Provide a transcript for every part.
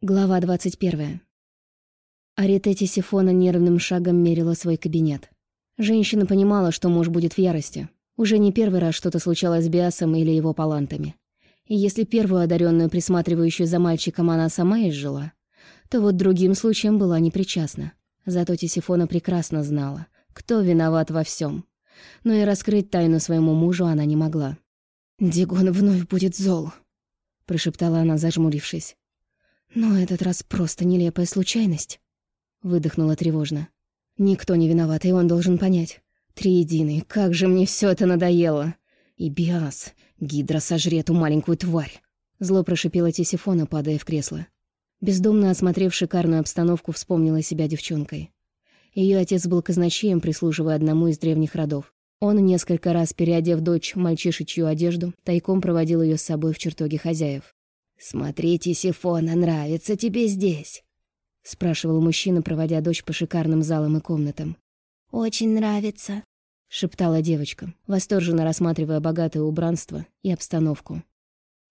Глава 21. Аритете Сифона нервным шагом мерила свой кабинет. Женщина понимала, что муж будет в ярости. Уже не первый раз что-то случалось с Биасом или его палантами. И если первую одаренную, присматривающую за мальчиком, она сама изжила, то вот другим случаем была непричастна. Зато Тисифона прекрасно знала, кто виноват во всем. Но и раскрыть тайну своему мужу она не могла. «Дигон вновь будет зол», — прошептала она, зажмурившись. «Но этот раз просто нелепая случайность», — выдохнула тревожно. «Никто не виноват, и он должен понять. Триединый, как же мне все это надоело! И Биас, гидра сожрет эту маленькую тварь!» Зло прошипела Тисифона, падая в кресло. Бездумно осмотрев шикарную обстановку, вспомнила себя девчонкой. Ее отец был казначеем, прислуживая одному из древних родов. Он, несколько раз переодев дочь мальчишечью одежду, тайком проводил ее с собой в чертоге хозяев. «Смотрите, Сифона, нравится тебе здесь?» — спрашивал мужчина, проводя дочь по шикарным залам и комнатам. «Очень нравится», — шептала девочка, восторженно рассматривая богатое убранство и обстановку.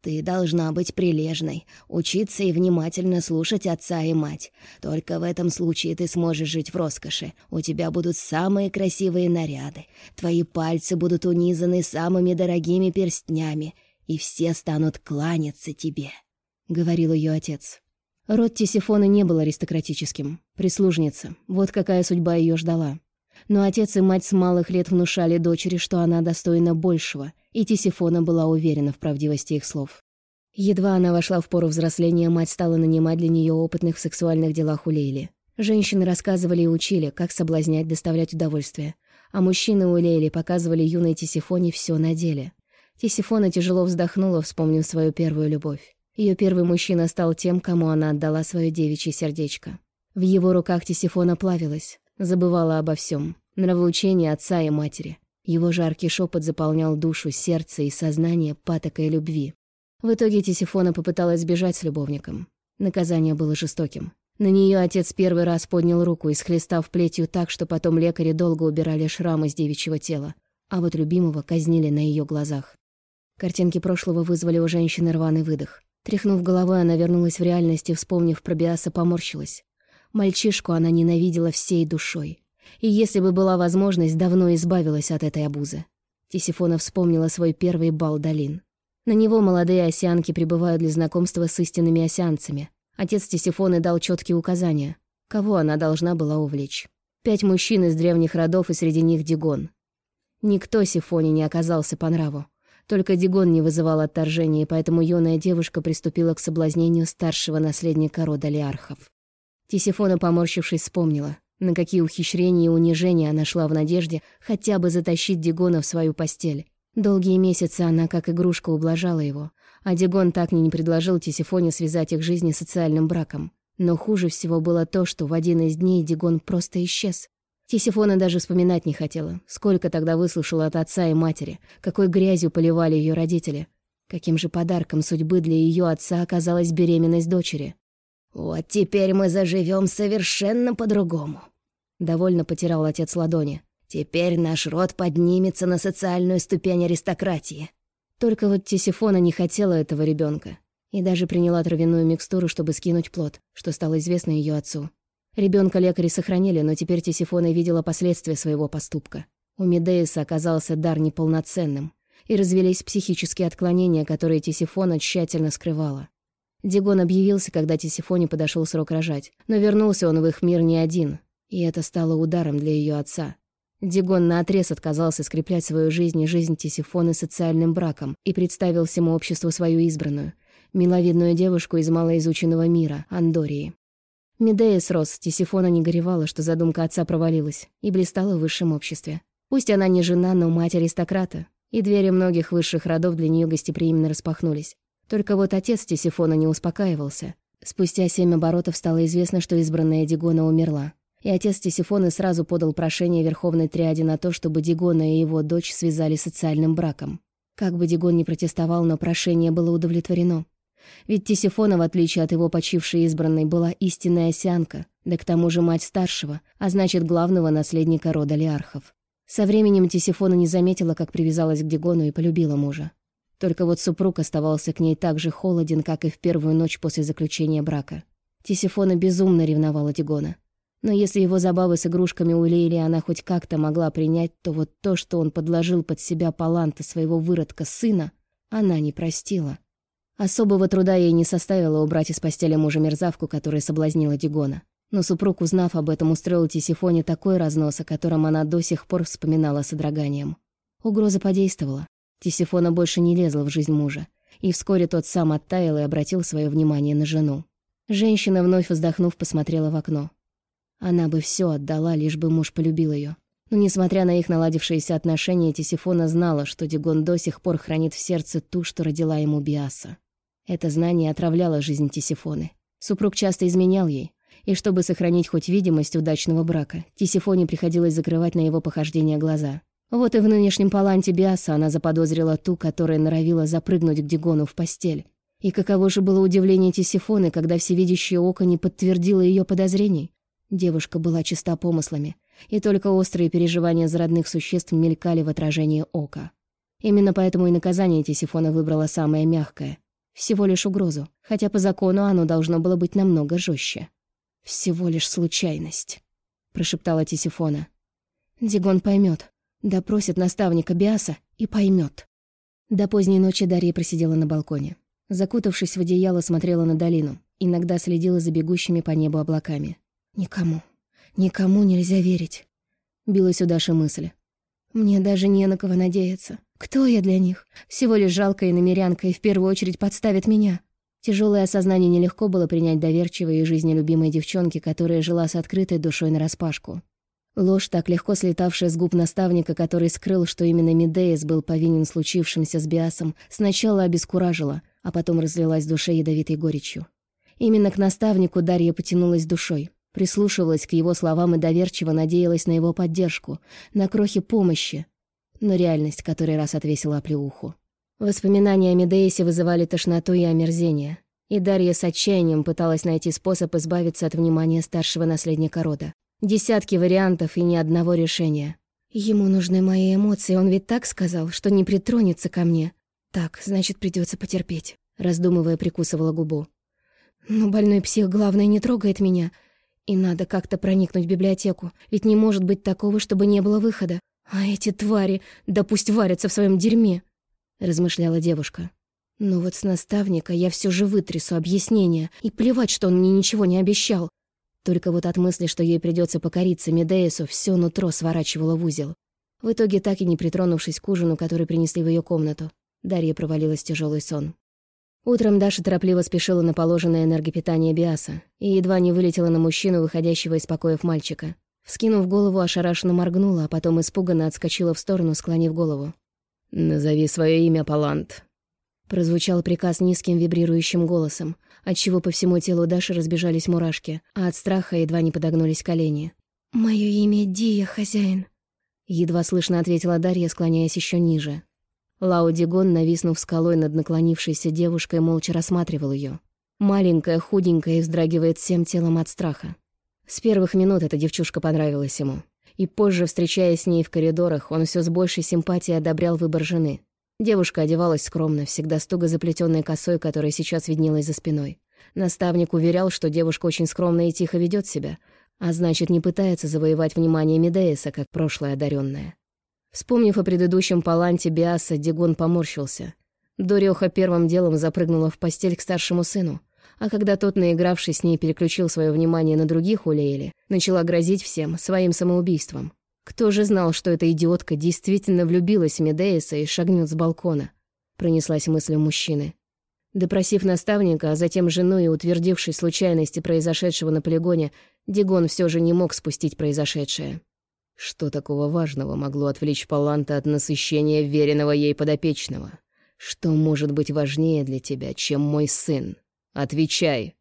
«Ты должна быть прилежной, учиться и внимательно слушать отца и мать. Только в этом случае ты сможешь жить в роскоши. У тебя будут самые красивые наряды. Твои пальцы будут унизаны самыми дорогими перстнями и все станут кланяться тебе», — говорил ее отец. Род Тисифона не был аристократическим. Прислужница. Вот какая судьба ее ждала. Но отец и мать с малых лет внушали дочери, что она достойна большего, и Тисифона была уверена в правдивости их слов. Едва она вошла в пору взросления, мать стала нанимать для нее опытных в сексуальных делах у Лейли. Женщины рассказывали и учили, как соблазнять, доставлять удовольствие. А мужчины у Лейли показывали юной Тисифоне все на деле. Тисифона тяжело вздохнула, вспомнив свою первую любовь. Ее первый мужчина стал тем, кому она отдала свое девичье сердечко. В его руках Тисифона плавилась, забывала обо всем, нравоучение отца и матери. Его жаркий шепот заполнял душу, сердце и сознание патокой любви. В итоге Тисифона попыталась сбежать с любовником. Наказание было жестоким. На нее отец первый раз поднял руку, исхлестав плетью так, что потом лекари долго убирали шрамы с девичьего тела, а вот любимого казнили на ее глазах. Картинки прошлого вызвали у женщины рваный выдох. Тряхнув головой, она вернулась в реальность и, вспомнив про Биаса, поморщилась. Мальчишку она ненавидела всей душой. И если бы была возможность, давно избавилась от этой обузы. Тисифона вспомнила свой первый бал Долин. На него молодые осянки прибывают для знакомства с истинными осянцами. Отец Тисифоны дал четкие указания, кого она должна была увлечь. Пять мужчин из древних родов, и среди них Дигон. Никто Сифоне не оказался по нраву. Только Дигон не вызывал отторжения, поэтому юная девушка приступила к соблазнению старшего наследника рода Лиархов. Тисифона, поморщившись, вспомнила, на какие ухищрения и унижения она шла в надежде хотя бы затащить Дигона в свою постель. Долгие месяцы она как игрушка ублажала его, а Дигон так и не предложил Тисифоне связать их жизни социальным браком. Но хуже всего было то, что в один из дней Дигон просто исчез. Тисифона даже вспоминать не хотела, сколько тогда выслушала от отца и матери, какой грязью поливали ее родители. Каким же подарком судьбы для ее отца оказалась беременность дочери. «Вот теперь мы заживем совершенно по-другому», — довольно потирал отец ладони. «Теперь наш род поднимется на социальную ступень аристократии». Только вот Тисифона не хотела этого ребенка и даже приняла травяную микстуру, чтобы скинуть плод, что стало известно ее отцу. Ребенка лекари сохранили, но теперь Тисифона видела последствия своего поступка. У Медеиса оказался дар неполноценным, и развелись психические отклонения, которые Тисифона тщательно скрывала. Дигон объявился, когда Тисифоне подошел срок рожать, но вернулся он в их мир не один, и это стало ударом для ее отца. Дигон наотрез отказался скреплять свою жизнь и жизнь Тисифоны социальным браком и представил всему обществу свою избранную, миловидную девушку из малоизученного мира, Андории. Медея срос, Тисифона не горевала, что задумка отца провалилась, и блистала в высшем обществе. Пусть она не жена, но мать аристократа, и двери многих высших родов для нее гостеприимно распахнулись. Только вот отец Тисифона не успокаивался. Спустя семь оборотов стало известно, что избранная Дигона умерла. И отец Тисифоны сразу подал прошение Верховной Триаде на то, чтобы Дигона и его дочь связали социальным браком. Как бы Дигон ни протестовал, но прошение было удовлетворено. Ведь Тисифона, в отличие от его почившей избранной, была истинная осянка, да к тому же мать старшего, а значит, главного наследника рода Лиархов. Со временем Тисифона не заметила, как привязалась к Дигону и полюбила мужа. Только вот супруг оставался к ней так же холоден, как и в первую ночь после заключения брака. Тисифона безумно ревновала Дигона. Но если его забавы с игрушками у Лейли она хоть как-то могла принять, то вот то, что он подложил под себя паланта своего выродка сына, она не простила. Особого труда ей не составило убрать из постели мужа мерзавку, которая соблазнила Дигона. Но супруг, узнав об этом, устроил Тисифоне такой разнос, о котором она до сих пор вспоминала с одраганием. Угроза подействовала. Тисифона больше не лезла в жизнь мужа, и вскоре тот сам оттаял и обратил свое внимание на жену. Женщина, вновь вздохнув, посмотрела в окно. Она бы все отдала, лишь бы муж полюбил ее. Но, несмотря на их наладившиеся отношения, Тисифона знала, что Дигон до сих пор хранит в сердце ту, что родила ему Биаса. Это знание отравляло жизнь Тисифоны. Супруг часто изменял ей, и чтобы сохранить хоть видимость удачного брака, Тисифоне приходилось закрывать на его похождения глаза. Вот и в нынешнем паланте Биаса она заподозрила ту, которая норовила запрыгнуть к Дигону в постель. И каково же было удивление Тисифоны, когда всевидящее око не подтвердило ее подозрений. Девушка была чиста помыслами, и только острые переживания за родных существ мелькали в отражении ока. Именно поэтому и наказание Тисифона выбрала самое мягкое. Всего лишь угрозу, хотя по закону оно должно было быть намного жестче. «Всего лишь случайность», — прошептала Тисифона. «Дигон поймет, допросит наставника Биаса и поймет. До поздней ночи Дарья просидела на балконе. Закутавшись в одеяло, смотрела на долину, иногда следила за бегущими по небу облаками. «Никому, никому нельзя верить», — билась у Даши мысль. «Мне даже не на кого надеяться. Кто я для них? Всего лишь жалкая намерянка и в первую очередь подставит меня». Тяжелое осознание нелегко было принять доверчивой и жизнелюбимой девчонке, которая жила с открытой душой нараспашку. Ложь, так легко слетавшая с губ наставника, который скрыл, что именно Медеис был повинен в случившемся с Биасом, сначала обескуражила, а потом разлилась в душе ядовитой горечью. Именно к наставнику Дарья потянулась душой, прислушивалась к его словам и доверчиво надеялась на его поддержку, на крохи помощи, но реальность который раз отвесила оплеуху. Воспоминания о Медеисе вызывали тошноту и омерзение, и Дарья с отчаянием пыталась найти способ избавиться от внимания старшего наследника рода. Десятки вариантов и ни одного решения. Ему нужны мои эмоции, он ведь так сказал, что не притронется ко мне, так, значит, придется потерпеть. Раздумывая, прикусывала губу. Но больной псих, главное, не трогает меня. И надо как-то проникнуть в библиотеку, ведь не может быть такого, чтобы не было выхода. А эти твари, да пусть варятся в своем дерьме, размышляла девушка. Но вот с наставника я все же вытрясу объяснение, и плевать, что он мне ничего не обещал. Только вот от мысли, что ей придется покориться Медеису, все нутро сворачивало в узел. В итоге, так и не притронувшись к ужину, который принесли в ее комнату, Дарья провалилась в тяжелый сон. Утром Даша торопливо спешила на положенное энергопитание Биаса и едва не вылетела на мужчину, выходящего из покоев мальчика. Вскинув голову, ошарашенно моргнула, а потом испуганно отскочила в сторону, склонив голову. «Назови свое имя, Палант», Прозвучал приказ низким вибрирующим голосом, отчего по всему телу Даши разбежались мурашки, а от страха едва не подогнулись колени. «Мое имя Дия, хозяин», — едва слышно ответила Дарья, склоняясь еще ниже. Лао Дигон, нависнув скалой над наклонившейся девушкой, молча рассматривал ее. Маленькая, худенькая и вздрагивает всем телом от страха. С первых минут эта девчушка понравилась ему. И позже, встречаясь с ней в коридорах, он все с большей симпатией одобрял выбор жены. Девушка одевалась скромно, всегда стуго заплетенной косой, которая сейчас виднелась за спиной. Наставник уверял, что девушка очень скромно и тихо ведет себя, а значит, не пытается завоевать внимание Медеиса, как прошлая одаренная. Вспомнив о предыдущем паланте Биаса, Дигон поморщился. Дорёха первым делом запрыгнула в постель к старшему сыну, а когда тот, наигравшись с ней, переключил свое внимание на других Улеели, начала грозить всем своим самоубийством. Кто же знал, что эта идиотка действительно влюбилась в Медеиса и шагнет с балкона? Пронеслась мысль мужчины. Допросив наставника, а затем жену и утвердившись случайности произошедшего на полигоне, Дигон все же не мог спустить произошедшее. Что такого важного могло отвлечь Паланта от насыщения веренного ей подопечного? Что может быть важнее для тебя, чем мой сын? Отвечай!»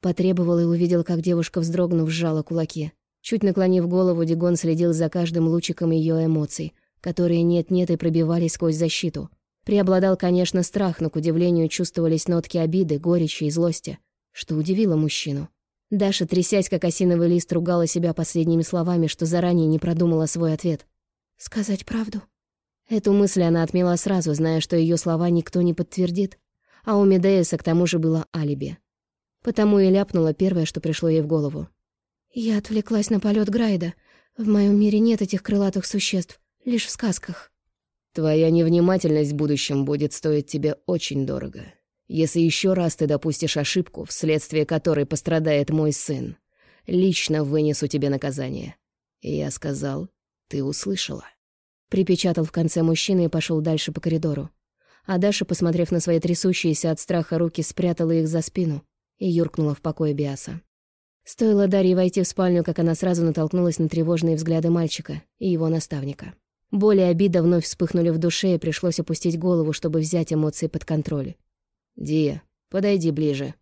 Потребовал и увидел, как девушка, вздрогнув, сжала кулаки. Чуть наклонив голову, Дигон следил за каждым лучиком ее эмоций, которые нет-нет и пробивались сквозь защиту. Преобладал, конечно, страх, но, к удивлению, чувствовались нотки обиды, горечи и злости, что удивило мужчину. Даша, трясясь, как осиновый лист, ругала себя последними словами, что заранее не продумала свой ответ. «Сказать правду?» Эту мысль она отмела сразу, зная, что ее слова никто не подтвердит. А у Медеяса к тому же было алиби. Потому и ляпнула первое, что пришло ей в голову. «Я отвлеклась на полет Грайда. В моем мире нет этих крылатых существ, лишь в сказках». «Твоя невнимательность в будущем будет стоить тебе очень дорого. Если еще раз ты допустишь ошибку, вследствие которой пострадает мой сын, лично вынесу тебе наказание». Я сказал, ты услышала. Припечатал в конце мужчины и пошел дальше по коридору. А Даша, посмотрев на свои трясущиеся от страха руки, спрятала их за спину и юркнула в покое Биаса. Стоило Дарье войти в спальню, как она сразу натолкнулась на тревожные взгляды мальчика и его наставника. Боли и обида вновь вспыхнули в душе, и пришлось опустить голову, чтобы взять эмоции под контроль. «Дия, подойди ближе».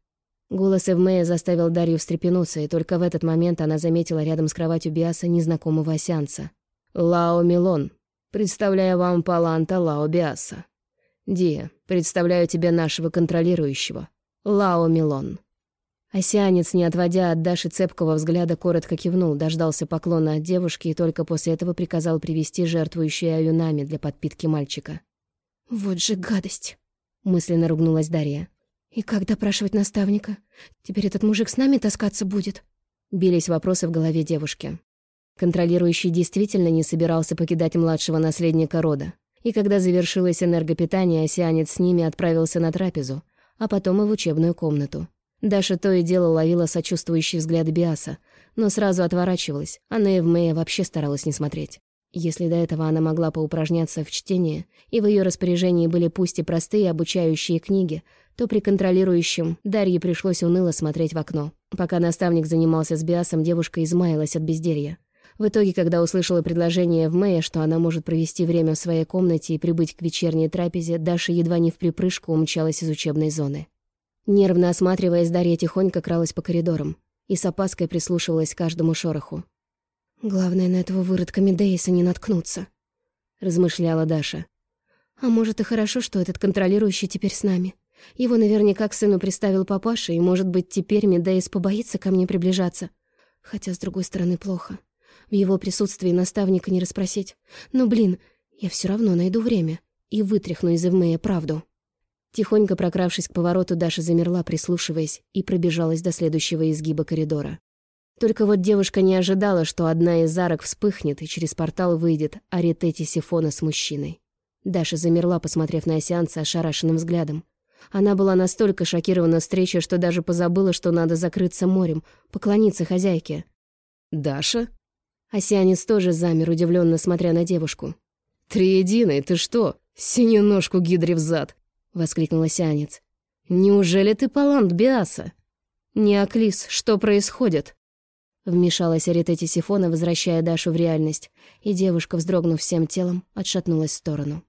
Голос Эвмея заставил Дарью встрепенуться, и только в этот момент она заметила рядом с кроватью Биаса незнакомого осянца. «Лао Милон, представляю вам паланта Лао Биаса. Дия, представляю тебе нашего контролирующего. Лао Милон». Осянец, не отводя от Даши цепкого взгляда, коротко кивнул, дождался поклона от девушки и только после этого приказал привести жертвующую аюнами для подпитки мальчика. «Вот же гадость!» — мысленно ругнулась Дарья. «И как допрашивать наставника? Теперь этот мужик с нами таскаться будет?» Бились вопросы в голове девушки. Контролирующий действительно не собирался покидать младшего наследника рода. И когда завершилось энергопитание, осянец с ними отправился на трапезу, а потом и в учебную комнату. Даша то и дело ловила сочувствующий взгляд Биаса, но сразу отворачивалась, а на Эвмея вообще старалась не смотреть. Если до этого она могла поупражняться в чтении, и в ее распоряжении были пусть и простые обучающие книги, то при контролирующем Дарье пришлось уныло смотреть в окно. Пока наставник занимался с Биасом, девушка измаялась от безделья. В итоге, когда услышала предложение в Мэя, что она может провести время в своей комнате и прибыть к вечерней трапезе, Даша едва не в припрыжку умчалась из учебной зоны. Нервно осматриваясь, Дарья тихонько кралась по коридорам и с опаской прислушивалась к каждому шороху. «Главное, на этого выродка Медеиса не наткнуться», — размышляла Даша. «А может, и хорошо, что этот контролирующий теперь с нами. Его наверняка к сыну приставил папаша, и, может быть, теперь Медеис побоится ко мне приближаться. Хотя, с другой стороны, плохо. В его присутствии наставника не расспросить. Но, блин, я все равно найду время и вытряхну из Эвмея правду». Тихонько прокравшись к повороту, Даша замерла, прислушиваясь, и пробежалась до следующего изгиба коридора. Только вот девушка не ожидала, что одна из арок вспыхнет, и через портал выйдет Аритети Сифона с мужчиной. Даша замерла, посмотрев на осянца ошарашенным взглядом. Она была настолько шокирована встречей, что даже позабыла, что надо закрыться морем, поклониться хозяйке. «Даша?» Осянец тоже замер, удивленно смотря на девушку. «Триединый, ты что? Синюю ножку гидре в зад!» — воскликнул осянец. «Неужели ты палант Биаса?» «Неоклис, что происходит?» Вмешалась Аритети Сифона, возвращая Дашу в реальность, и девушка, вздрогнув всем телом, отшатнулась в сторону.